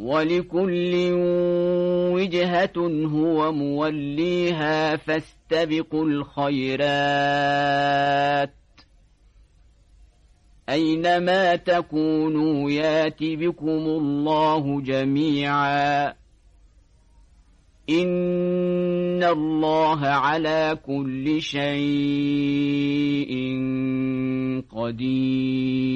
ولكل وجهة هو موليها فاستبقوا الخيرات. أينما تكونوا يات بكم الله جميعا. إن الله على كل شيء قدير.